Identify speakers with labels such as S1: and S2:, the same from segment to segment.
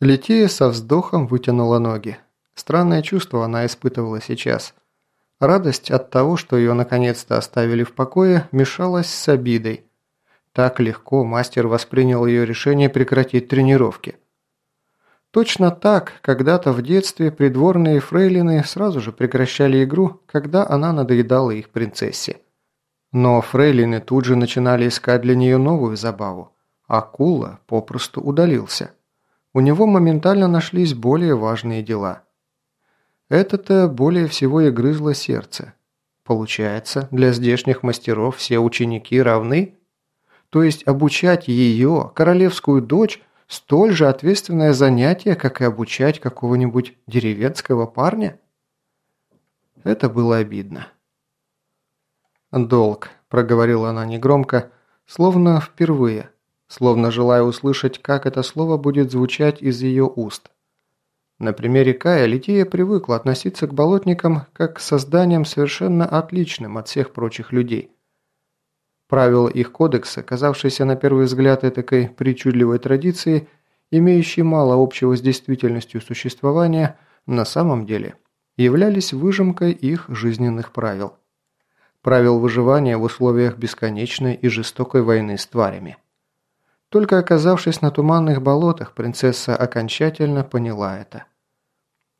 S1: Лития со вздохом вытянула ноги. Странное чувство она испытывала сейчас. Радость от того, что ее наконец-то оставили в покое, мешалась с обидой. Так легко мастер воспринял ее решение прекратить тренировки. Точно так, когда-то в детстве придворные фрейлины сразу же прекращали игру, когда она надоедала их принцессе. Но фрейлины тут же начинали искать для нее новую забаву, а Кула попросту удалился. У него моментально нашлись более важные дела. Это-то более всего и грызло сердце. Получается, для здешних мастеров все ученики равны? То есть обучать ее, королевскую дочь, столь же ответственное занятие, как и обучать какого-нибудь деревенского парня? Это было обидно. «Долг», – проговорила она негромко, словно впервые, словно желая услышать, как это слово будет звучать из ее уст. На примере Кая Лития привыкла относиться к болотникам как к созданиям совершенно отличным от всех прочих людей. Правила их кодекса, казавшиеся на первый взгляд этакой причудливой традицией, имеющей мало общего с действительностью существования, на самом деле являлись выжимкой их жизненных правил. Правил выживания в условиях бесконечной и жестокой войны с тварями. Только оказавшись на туманных болотах, принцесса окончательно поняла это.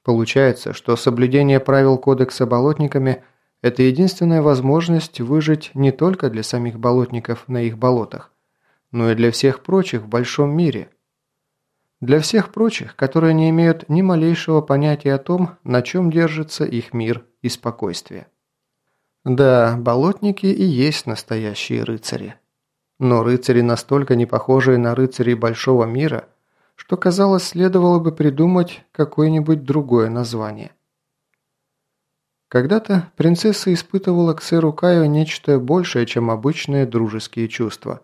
S1: Получается, что соблюдение правил кодекса болотниками – это единственная возможность выжить не только для самих болотников на их болотах, но и для всех прочих в большом мире. Для всех прочих, которые не имеют ни малейшего понятия о том, на чем держится их мир и спокойствие. Да, болотники и есть настоящие рыцари. Но рыцари настолько не похожие на рыцарей большого мира, что, казалось, следовало бы придумать какое-нибудь другое название. Когда-то принцесса испытывала к сэру Каю нечто большее, чем обычные дружеские чувства.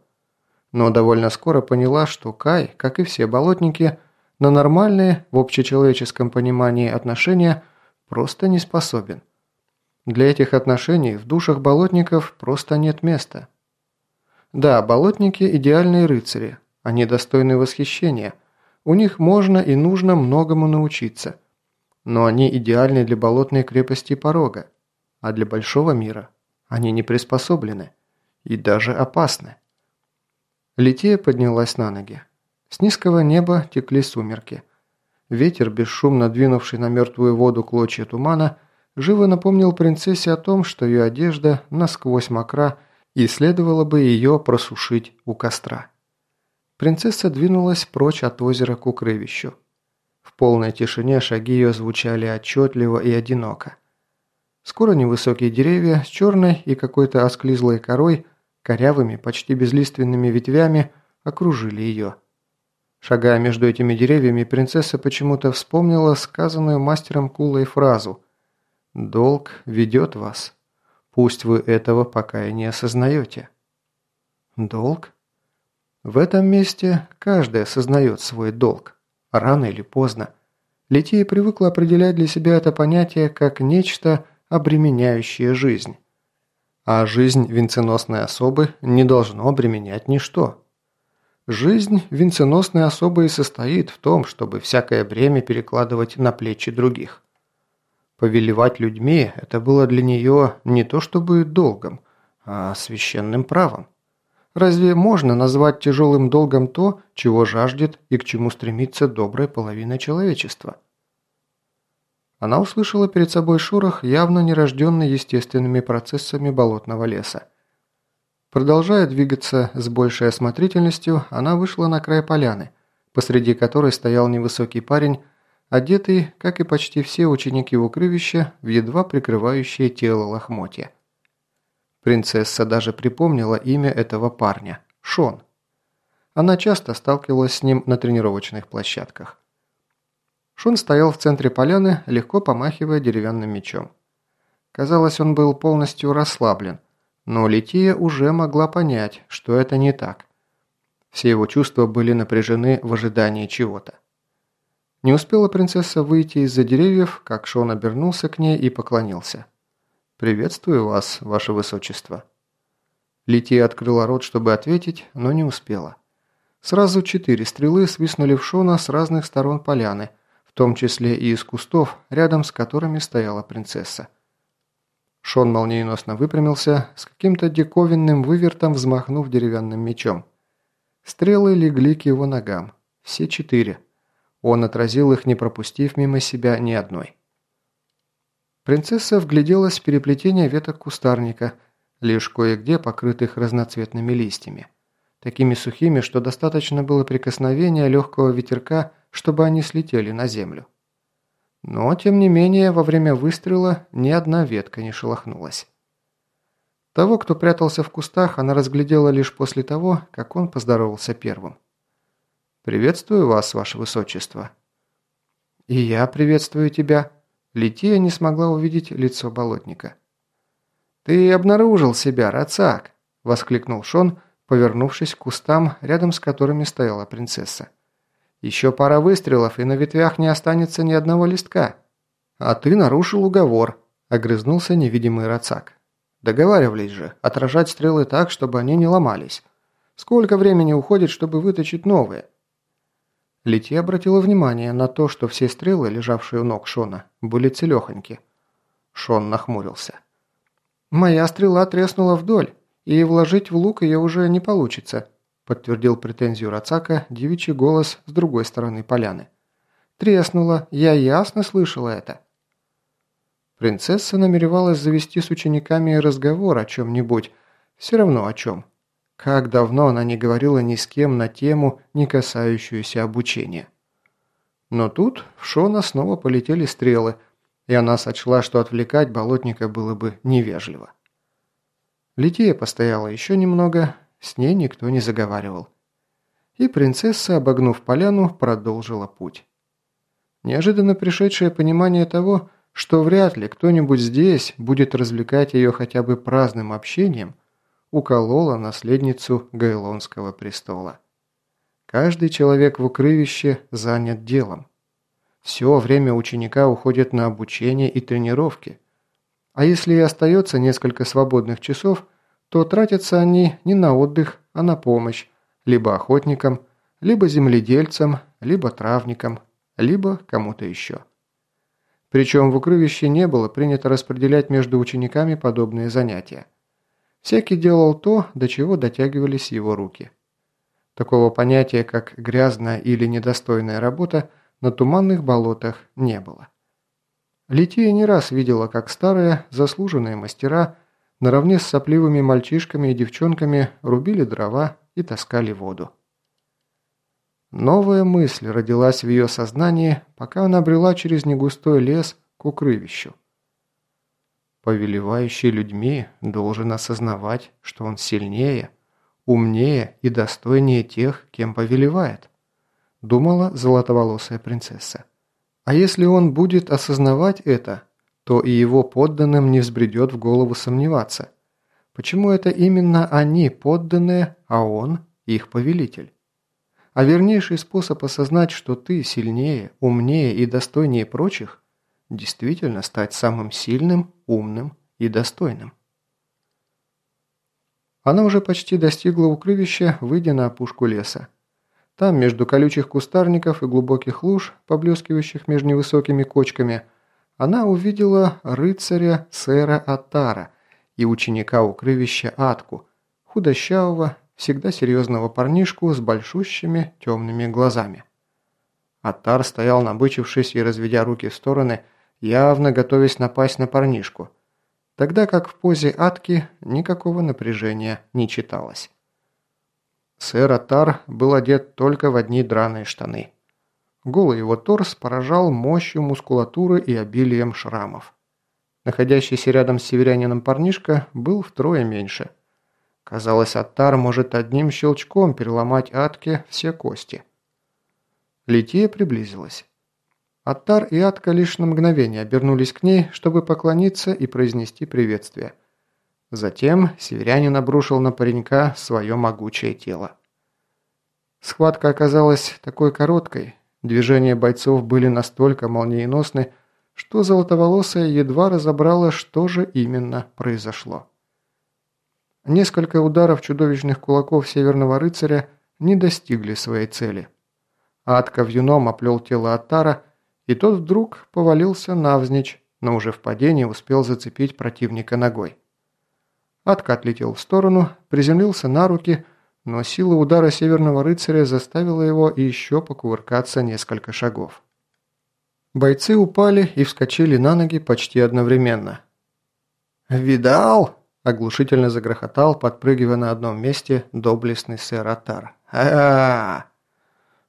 S1: Но довольно скоро поняла, что Кай, как и все болотники, на нормальные, в общечеловеческом понимании отношения просто не способен. Для этих отношений в душах болотников просто нет места. Да, болотники – идеальные рыцари. Они достойны восхищения. У них можно и нужно многому научиться. Но они идеальны для болотной крепости порога. А для большого мира они не приспособлены. И даже опасны. Лития поднялась на ноги. С низкого неба текли сумерки. Ветер, бесшумно двинувший на мертвую воду клочья тумана, живо напомнил принцессе о том, что ее одежда насквозь мокра и следовало бы ее просушить у костра. Принцесса двинулась прочь от озера к укрывищу. В полной тишине шаги ее звучали отчетливо и одиноко. Скоро невысокие деревья с черной и какой-то осклизлой корой, корявыми, почти безлиственными ветвями окружили ее. Шагая между этими деревьями, принцесса почему-то вспомнила сказанную мастером Кулой фразу «Долг ведет вас». Пусть вы этого пока и не осознаете. Долг? В этом месте каждый осознает свой долг. Рано или поздно. Лития привыкла определять для себя это понятие как нечто, обременяющее жизнь. А жизнь венценосной особы не должно обременять ничто. Жизнь венценосной особы и состоит в том, чтобы всякое бремя перекладывать на плечи других. Повелевать людьми – это было для нее не то чтобы долгом, а священным правом. Разве можно назвать тяжелым долгом то, чего жаждет и к чему стремится добрая половина человечества? Она услышала перед собой шорох, явно нерожденный естественными процессами болотного леса. Продолжая двигаться с большей осмотрительностью, она вышла на край поляны, посреди которой стоял невысокий парень одетый, как и почти все ученики укрывища, в едва прикрывающее тело лохмотья. Принцесса даже припомнила имя этого парня – Шон. Она часто сталкивалась с ним на тренировочных площадках. Шон стоял в центре поляны, легко помахивая деревянным мечом. Казалось, он был полностью расслаблен, но Лития уже могла понять, что это не так. Все его чувства были напряжены в ожидании чего-то. Не успела принцесса выйти из-за деревьев, как Шон обернулся к ней и поклонился. «Приветствую вас, ваше высочество». Лития открыла рот, чтобы ответить, но не успела. Сразу четыре стрелы свистнули в Шона с разных сторон поляны, в том числе и из кустов, рядом с которыми стояла принцесса. Шон молниеносно выпрямился, с каким-то диковинным вывертом взмахнув деревянным мечом. Стрелы легли к его ногам. Все четыре. Он отразил их, не пропустив мимо себя ни одной. Принцесса вгляделась в переплетение веток кустарника, лишь кое-где покрытых разноцветными листьями. Такими сухими, что достаточно было прикосновения легкого ветерка, чтобы они слетели на землю. Но, тем не менее, во время выстрела ни одна ветка не шелохнулась. Того, кто прятался в кустах, она разглядела лишь после того, как он поздоровался первым. «Приветствую вас, ваше высочество». «И я приветствую тебя». Лития не смогла увидеть лицо болотника. «Ты обнаружил себя, Рацак!» – воскликнул Шон, повернувшись к кустам, рядом с которыми стояла принцесса. Еще пара выстрелов, и на ветвях не останется ни одного листка. А ты нарушил уговор, огрызнулся невидимый Рацак. Договаривались же, отражать стрелы так, чтобы они не ломались. Сколько времени уходит, чтобы выточить новые? Литья обратила внимание на то, что все стрелы, лежавшие у ног Шона, были целехоньки. Шон нахмурился. «Моя стрела треснула вдоль, и вложить в лук ее уже не получится подтвердил претензию Рацака девичий голос с другой стороны поляны. «Треснуло, я ясно слышала это». Принцесса намеревалась завести с учениками разговор о чем-нибудь, все равно о чем. Как давно она не говорила ни с кем на тему, не касающуюся обучения. Но тут в Шона снова полетели стрелы, и она сочла, что отвлекать болотника было бы невежливо. Лития постояла еще немного, с ней никто не заговаривал. И принцесса, обогнув поляну, продолжила путь. Неожиданно пришедшее понимание того, что вряд ли кто-нибудь здесь будет развлекать ее хотя бы праздным общением, уколола наследницу Гайлонского престола. Каждый человек в укрывище занят делом. Все время ученика уходит на обучение и тренировки. А если и остается несколько свободных часов, то тратятся они не на отдых, а на помощь, либо охотникам, либо земледельцам, либо травникам, либо кому-то еще. Причем в укрывище не было принято распределять между учениками подобные занятия. Всякий делал то, до чего дотягивались его руки. Такого понятия, как грязная или недостойная работа, на туманных болотах не было. Лития не раз видела, как старые, заслуженные мастера – наравне с сопливыми мальчишками и девчонками рубили дрова и таскали воду. Новая мысль родилась в ее сознании, пока она брела через негустой лес к укрывищу. Повелевающий людьми должен осознавать, что он сильнее, умнее и достойнее тех, кем повелевает, думала золотоволосая принцесса. А если он будет осознавать это, то и его подданным не взбредет в голову сомневаться. Почему это именно они подданные, а он их повелитель? А вернейший способ осознать, что ты сильнее, умнее и достойнее прочих, действительно стать самым сильным, умным и достойным. Она уже почти достигла укрывища, выйдя на опушку леса. Там, между колючих кустарников и глубоких луж, поблескивающих между невысокими кочками, она увидела рыцаря сэра Атара и ученика укрывища Атку, худощавого, всегда серьезного парнишку с большущими темными глазами. Атар стоял набычившись и разведя руки в стороны, явно готовясь напасть на парнишку, тогда как в позе Атки никакого напряжения не читалось. Сэр Атар был одет только в одни драные штаны. Голый его торс поражал мощью мускулатуры и обилием шрамов. Находящийся рядом с северянином парнишка был втрое меньше. Казалось, Аттар может одним щелчком переломать Атке все кости. Лития приблизилась. Аттар и Атка лишь на мгновение обернулись к ней, чтобы поклониться и произнести приветствие. Затем северянин обрушил на паренька свое могучее тело. Схватка оказалась такой короткой, Движения бойцов были настолько молниеносны, что Золотоволосая едва разобрала, что же именно произошло. Несколько ударов чудовищных кулаков Северного Рыцаря не достигли своей цели. Атка вьюном оплел тело Аттара, и тот вдруг повалился навзничь, но уже в падении успел зацепить противника ногой. Атка отлетел в сторону, приземлился на руки, но сила удара северного рыцаря заставила его еще покувыркаться несколько шагов. Бойцы упали и вскочили на ноги почти одновременно. «Видал?» – оглушительно загрохотал, подпрыгивая на одном месте, доблестный сэр Атар. а, -а, -а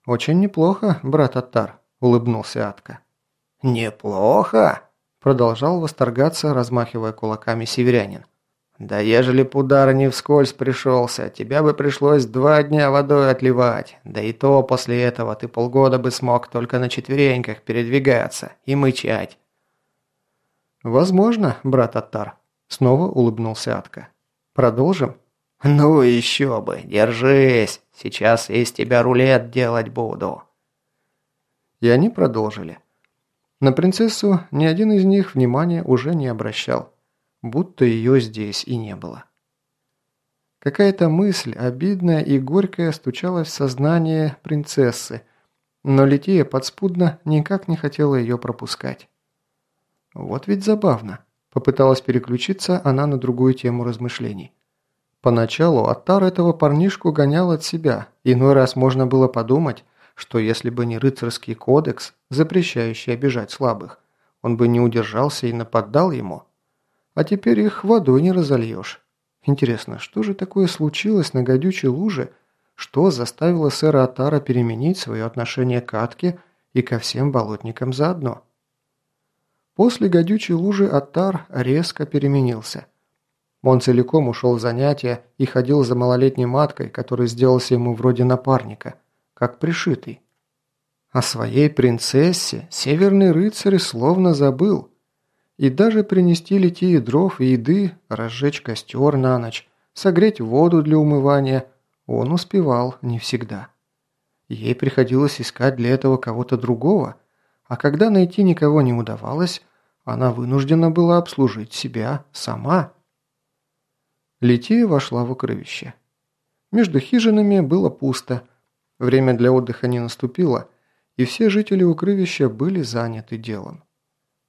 S1: «Очень неплохо, брат Атар», – улыбнулся Атка. «Неплохо?» – продолжал восторгаться, размахивая кулаками северянин. «Да ежели б удар не вскользь пришелся, тебя бы пришлось два дня водой отливать. Да и то после этого ты полгода бы смог только на четвереньках передвигаться и мычать». «Возможно, брат Аттар», — снова улыбнулся Атка. «Продолжим?» «Ну еще бы, держись, сейчас из тебя рулет делать буду». И они продолжили. На принцессу ни один из них внимания уже не обращал будто ее здесь и не было. Какая-то мысль, обидная и горькая, стучалась в сознание принцессы, но Лития подспудно никак не хотела ее пропускать. Вот ведь забавно. Попыталась переключиться она на другую тему размышлений. Поначалу Аттар этого парнишку гонял от себя. Иной раз можно было подумать, что если бы не рыцарский кодекс, запрещающий обижать слабых, он бы не удержался и нападал ему. А теперь их водой не разольешь. Интересно, что же такое случилось на гадючей луже, что заставило сэра Атара переменить свое отношение к Атке и ко всем болотникам заодно? После гадючей лужи Атар резко переменился. Он целиком ушел в занятия и ходил за малолетней маткой, который сделался ему вроде напарника, как пришитый. О своей принцессе северный рыцарь словно забыл – и даже принести литии дров и еды, разжечь костер на ночь, согреть воду для умывания он успевал не всегда. Ей приходилось искать для этого кого-то другого, а когда найти никого не удавалось, она вынуждена была обслужить себя сама. Лития вошла в укрывище. Между хижинами было пусто. Время для отдыха не наступило, и все жители укрывища были заняты делом.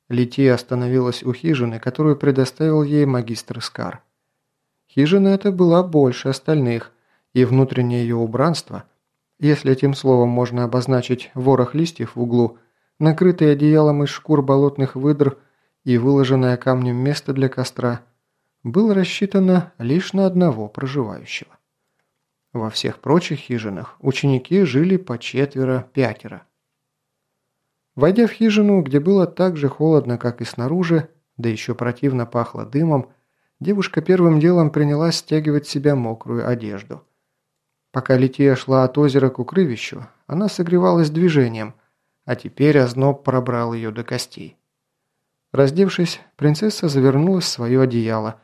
S1: Лития остановилась у хижины, которую предоставил ей магистр Скар. Хижина эта была больше остальных, и внутреннее ее убранство, если этим словом можно обозначить ворох листьев в углу, накрытый одеялом из шкур болотных выдр и выложенное камнем место для костра, было рассчитано лишь на одного проживающего. Во всех прочих хижинах ученики жили по четверо-пятеро. Войдя в хижину, где было так же холодно, как и снаружи, да еще противно пахло дымом, девушка первым делом принялась стягивать себя мокрую одежду. Пока Лития шла от озера к укрывищу, она согревалась движением, а теперь озноб пробрал ее до костей. Раздевшись, принцесса завернулась в свое одеяло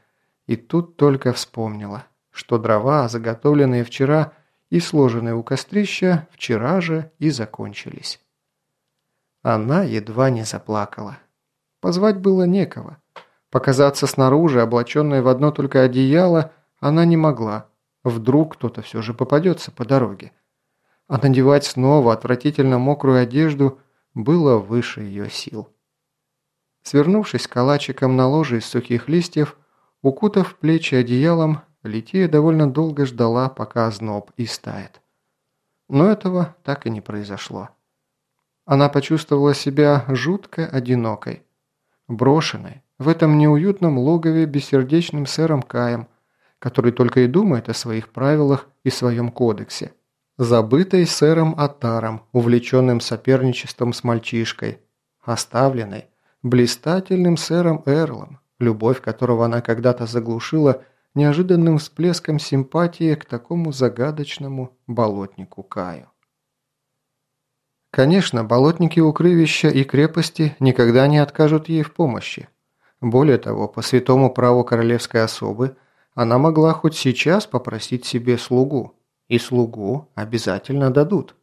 S1: и тут только вспомнила, что дрова, заготовленные вчера и сложенные у кострища, вчера же и закончились. Она едва не заплакала. Позвать было некого. Показаться снаружи, облаченной в одно только одеяло, она не могла. Вдруг кто-то все же попадется по дороге. А надевать снова отвратительно мокрую одежду было выше ее сил. Свернувшись калачиком на ложе из сухих листьев, укутав плечи одеялом, Лития довольно долго ждала, пока озноб истает. Но этого так и не произошло. Она почувствовала себя жутко одинокой, брошенной в этом неуютном логове бессердечным сэром Каем, который только и думает о своих правилах и своем кодексе, забытой сэром Атаром, увлеченным соперничеством с мальчишкой, оставленной блистательным сэром Эрлом, любовь которого она когда-то заглушила неожиданным всплеском симпатии к такому загадочному болотнику Каю. Конечно, болотники укрывища и крепости никогда не откажут ей в помощи. Более того, по святому праву королевской особы она могла хоть сейчас попросить себе слугу, и слугу обязательно дадут.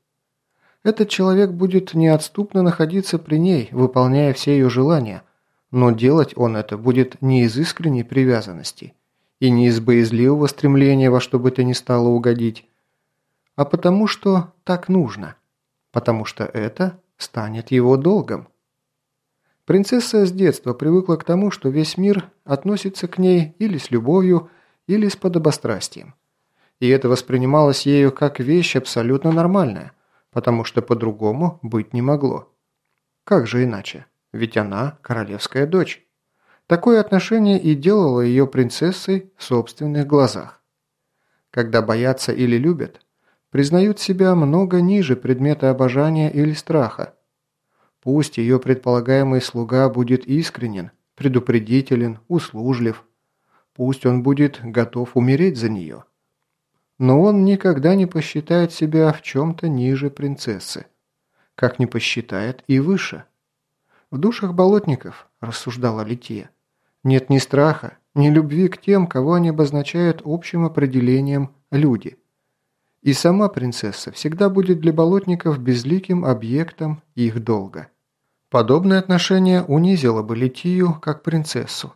S1: Этот человек будет неотступно находиться при ней, выполняя все ее желания, но делать он это будет не из искренней привязанности и не из боязливого стремления во что бы то ни стало угодить, а потому что так нужно, потому что это станет его долгом. Принцесса с детства привыкла к тому, что весь мир относится к ней или с любовью, или с подобострастием. И это воспринималось ею как вещь абсолютно нормальная, потому что по-другому быть не могло. Как же иначе? Ведь она королевская дочь. Такое отношение и делало ее принцессой в собственных глазах. Когда боятся или любят, признают себя много ниже предмета обожания или страха, Пусть ее предполагаемый слуга будет искренен, предупредителен, услужлив. Пусть он будет готов умереть за нее. Но он никогда не посчитает себя в чем-то ниже принцессы. Как не посчитает и выше. В душах болотников, рассуждала Лития, нет ни страха, ни любви к тем, кого они обозначают общим определением «люди». И сама принцесса всегда будет для болотников безликим объектом их долга. Подобное отношение унизило бы Литию как принцессу.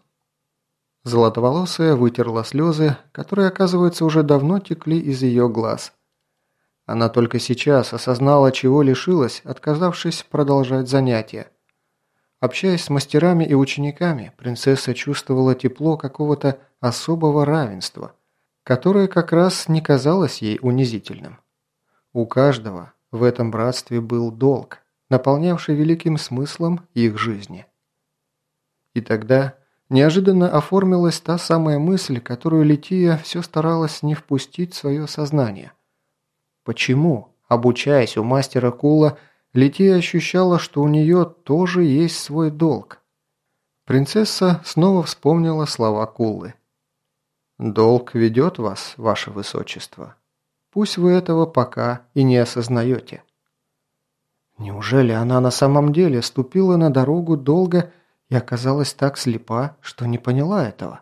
S1: Золотоволосая вытерла слезы, которые, оказывается, уже давно текли из ее глаз. Она только сейчас осознала, чего лишилась, отказавшись продолжать занятия. Общаясь с мастерами и учениками, принцесса чувствовала тепло какого-то особого равенства, которое как раз не казалось ей унизительным. У каждого в этом братстве был долг наполнявший великим смыслом их жизни. И тогда неожиданно оформилась та самая мысль, которую Лития все старалась не впустить в свое сознание. Почему, обучаясь у мастера Кула, Лития ощущала, что у нее тоже есть свой долг? Принцесса снова вспомнила слова Куллы. «Долг ведет вас, ваше высочество. Пусть вы этого пока и не осознаете». Неужели она на самом деле ступила на дорогу долго и оказалась так слепа, что не поняла этого?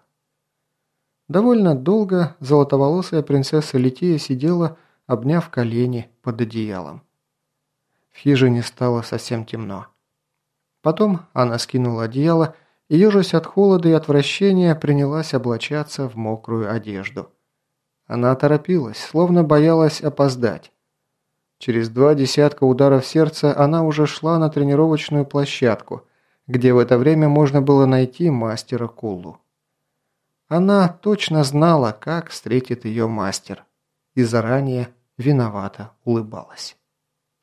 S1: Довольно долго золотоволосая принцесса Лития сидела, обняв колени под одеялом. В хижине стало совсем темно. Потом она скинула одеяло и, ежась от холода и отвращения, принялась облачаться в мокрую одежду. Она торопилась, словно боялась опоздать. Через два десятка ударов сердца она уже шла на тренировочную площадку, где в это время можно было найти мастера Куллу. Она точно знала, как встретит ее мастер, и заранее виновато улыбалась.